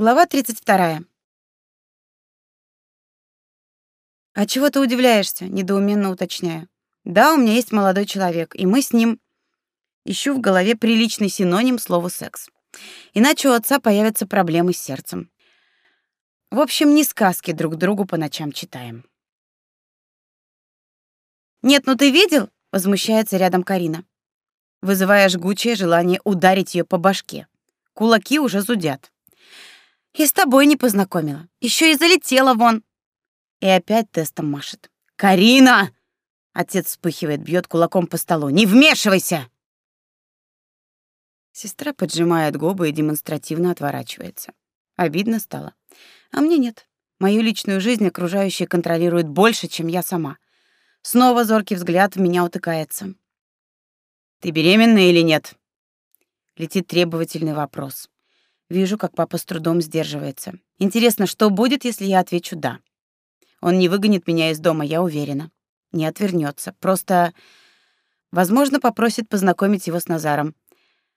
Глава 32. А чего ты удивляешься? недоуменно уточняю. Да, у меня есть молодой человек, и мы с ним ищу в голове приличный синоним слову секс. Иначе у отца появятся проблемы с сердцем. В общем, не сказки друг другу по ночам читаем. Нет, ну ты видел? возмущается рядом Карина, вызывая жгучее желание ударить ее по башке. Кулаки уже зудят. И с тобой не познакомила. Еще и залетела вон. И опять тестом машет. Карина! Отец вспыхивает, бьет кулаком по столу. Не вмешивайся! Сестра поджимает губы и демонстративно отворачивается. Обидно стало. А мне нет. Мою личную жизнь окружающие контролируют больше, чем я сама. Снова зоркий взгляд в меня утыкается. Ты беременна или нет? Летит требовательный вопрос. Вижу, как папа с трудом сдерживается. Интересно, что будет, если я отвечу «да»? Он не выгонит меня из дома, я уверена. Не отвернется. Просто, возможно, попросит познакомить его с Назаром.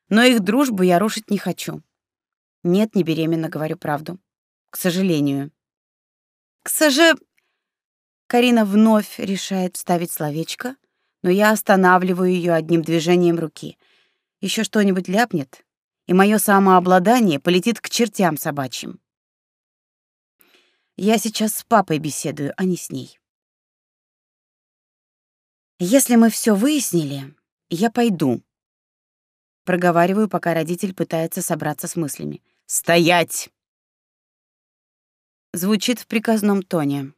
Но их дружбу я рушить не хочу. Нет, не беременна, говорю правду. К сожалению. К соже... Карина вновь решает вставить словечко, но я останавливаю ее одним движением руки. Еще что-нибудь ляпнет, и мое самообладание полетит к чертям собачьим. Я сейчас с папой беседую, а не с ней. Если мы все выяснили, я пойду. Проговариваю, пока родитель пытается собраться с мыслями. Стоять! Звучит в приказном тоне.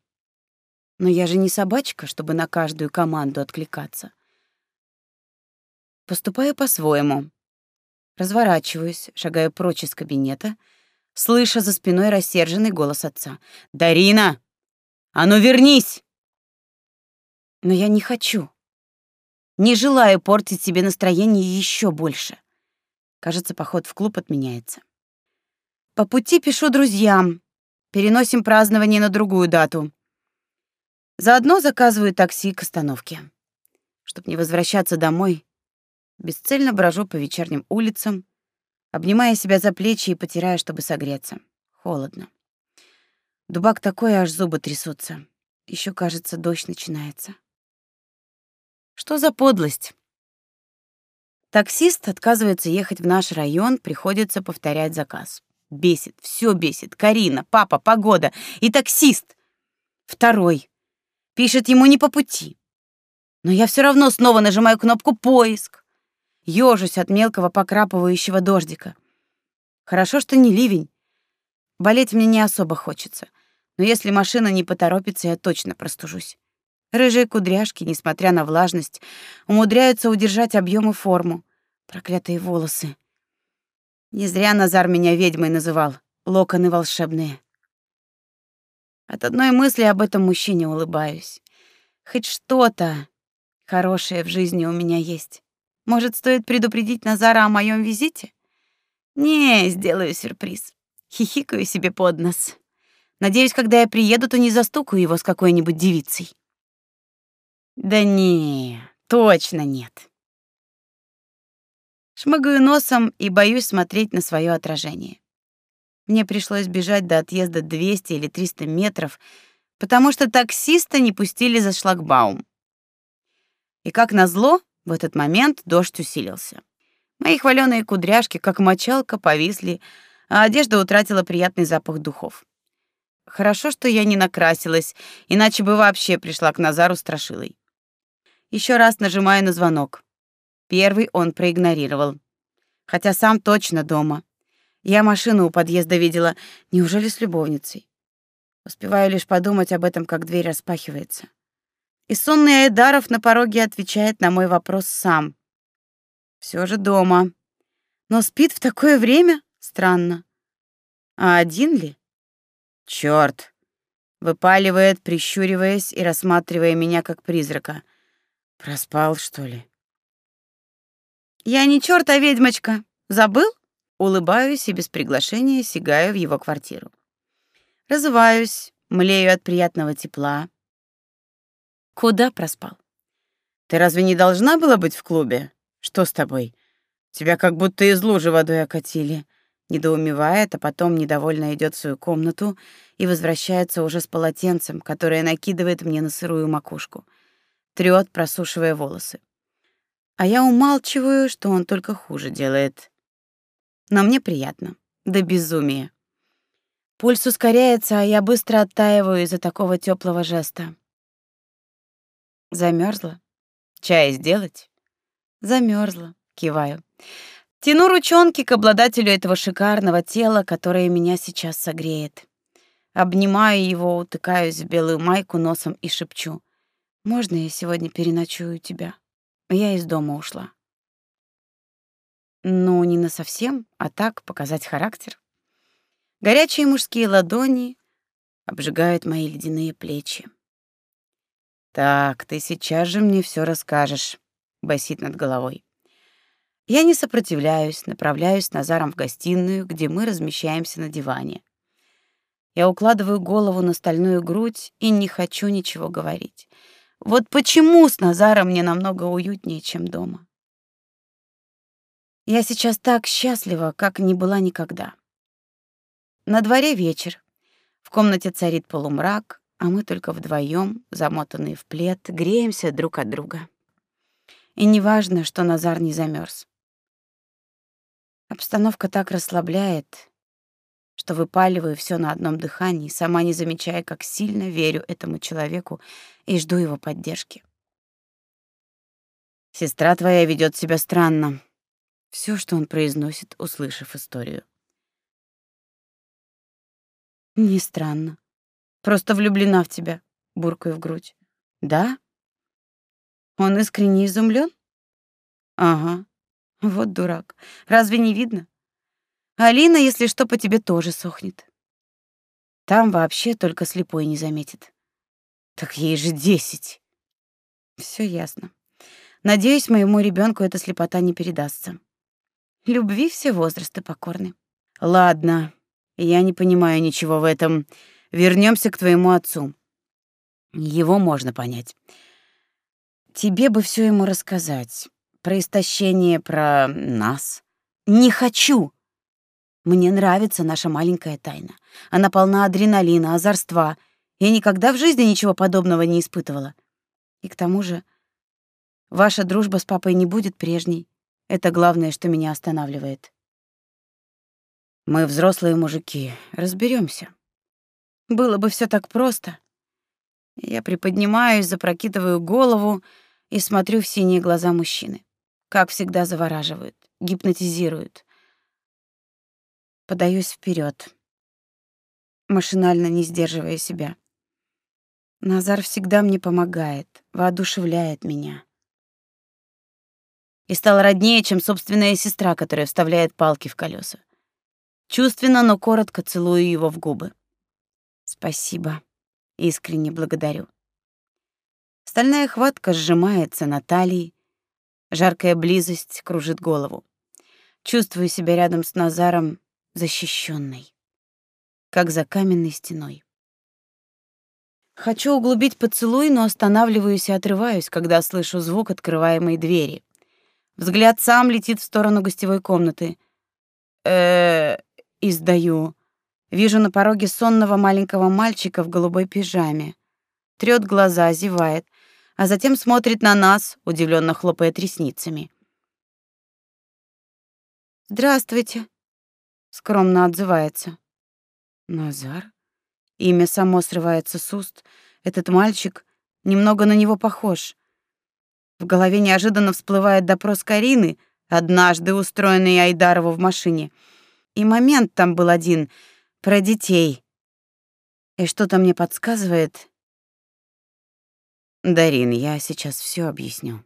Но я же не собачка, чтобы на каждую команду откликаться. Поступаю по-своему. Разворачиваюсь, шагаю прочь из кабинета, слыша за спиной рассерженный голос отца. «Дарина! А ну вернись!» Но я не хочу. Не желаю портить себе настроение еще больше. Кажется, поход в клуб отменяется. По пути пишу друзьям. Переносим празднование на другую дату. Заодно заказываю такси к остановке. Чтоб не возвращаться домой, Бесцельно брожу по вечерним улицам, обнимая себя за плечи и потирая, чтобы согреться. Холодно. Дубак такой, аж зубы трясутся. Еще, кажется, дождь начинается. Что за подлость? Таксист отказывается ехать в наш район, приходится повторять заказ. Бесит, все бесит. Карина, папа, погода и таксист. Второй. Пишет ему не по пути. Но я все равно снова нажимаю кнопку «Поиск» ёжусь от мелкого покрапывающего дождика. Хорошо, что не ливень. Болеть мне не особо хочется, но если машина не поторопится, я точно простужусь. Рыжие кудряшки, несмотря на влажность, умудряются удержать объем и форму. Проклятые волосы. Не зря Назар меня ведьмой называл. Локоны волшебные. От одной мысли об этом мужчине улыбаюсь. Хоть что-то хорошее в жизни у меня есть. Может, стоит предупредить Назара о моем визите? Не, сделаю сюрприз. Хихикаю себе под нос. Надеюсь, когда я приеду, то не застукаю его с какой-нибудь девицей. Да не, точно нет. Шмыгаю носом и боюсь смотреть на свое отражение. Мне пришлось бежать до отъезда 200 или 300 метров, потому что таксиста не пустили за шлагбаум. И как назло, в этот момент дождь усилился. Мои хваленые кудряшки, как мочалка, повисли, а одежда утратила приятный запах духов. Хорошо, что я не накрасилась, иначе бы вообще пришла к Назару страшилой. Еще раз нажимаю на звонок. Первый он проигнорировал. Хотя сам точно дома. Я машину у подъезда видела. Неужели с любовницей? Успеваю лишь подумать об этом, как дверь распахивается. И сонный Айдаров на пороге отвечает на мой вопрос сам. Все же дома. Но спит в такое время? Странно. А один ли? Черт! Выпаливает, прищуриваясь и рассматривая меня как призрака. Проспал, что ли? Я не черт, а ведьмочка. Забыл? Улыбаюсь и без приглашения сигаю в его квартиру. Разуваюсь, млею от приятного тепла, Куда проспал? Ты разве не должна была быть в клубе? Что с тобой? Тебя как будто из лужи водой окатили. недоумевает, а потом недовольно идет в свою комнату и возвращается уже с полотенцем, которое накидывает мне на сырую макушку. Трёт, просушивая волосы. А я умалчиваю, что он только хуже делает. Но мне приятно. До безумия. Пульс ускоряется, а я быстро оттаиваю из-за такого теплого жеста. Замерзла? Чай сделать? Замерзла, киваю. Тяну ручонки к обладателю этого шикарного тела, которое меня сейчас согреет. Обнимаю его, утыкаюсь в белую майку носом и шепчу: "Можно я сегодня переночую у тебя? Я из дома ушла". Ну, не на совсем, а так показать характер. Горячие мужские ладони обжигают мои ледяные плечи. Так, ты сейчас же мне все расскажешь, басит над головой. Я не сопротивляюсь, направляюсь с Назаром в гостиную, где мы размещаемся на диване. Я укладываю голову на стальную грудь и не хочу ничего говорить. Вот почему с Назаром мне намного уютнее, чем дома. Я сейчас так счастлива, как не была никогда. На дворе вечер. В комнате царит полумрак, а мы только вдвоем, замотанные в плед, греемся друг от друга. И неважно, что Назар не замерз. Обстановка так расслабляет, что выпаливаю все на одном дыхании, сама не замечая, как сильно верю этому человеку и жду его поддержки. Сестра твоя ведет себя странно. Все, что он произносит, услышав историю. Не странно. Просто влюблена в тебя, буркаю в грудь. Да? Он искренне изумлен? Ага. Вот дурак. Разве не видно? Алина, если что, по тебе тоже сохнет. Там вообще только слепой не заметит. Так ей же десять. Все ясно. Надеюсь, моему ребенку эта слепота не передастся. Любви все возрасты покорны. Ладно, я не понимаю ничего в этом. Вернемся к твоему отцу. Его можно понять. Тебе бы все ему рассказать. Про истощение, про нас. Не хочу. Мне нравится наша маленькая тайна. Она полна адреналина, озорства. Я никогда в жизни ничего подобного не испытывала. И к тому же, ваша дружба с папой не будет прежней. Это главное, что меня останавливает. Мы взрослые мужики, разберемся. Было бы все так просто. Я приподнимаюсь, запрокидываю голову и смотрю в синие глаза мужчины. Как всегда завораживают, гипнотизируют. Подаюсь вперед, машинально не сдерживая себя. Назар всегда мне помогает, воодушевляет меня. И стал роднее, чем собственная сестра, которая вставляет палки в колеса. Чувственно, но коротко целую его в губы. Спасибо. Искренне благодарю. Стальная хватка сжимается на талии, жаркая близость кружит голову. Чувствую себя рядом с Назаром защищенной, как за каменной стеной. Хочу углубить поцелуй, но останавливаюсь и отрываюсь, когда слышу звук открываемой двери. Взгляд сам летит в сторону гостевой комнаты. Э, издаю. Вижу на пороге сонного маленького мальчика в голубой пижаме. Трёт глаза, зевает, а затем смотрит на нас, удивленно хлопая ресницами. «Здравствуйте», — скромно отзывается. «Назар?» Имя само срывается с уст. Этот мальчик немного на него похож. В голове неожиданно всплывает допрос Карины, однажды устроенный Айдарову в машине — и момент там был один про детей. И что-то мне подсказывает. Дарин, я сейчас все объясню.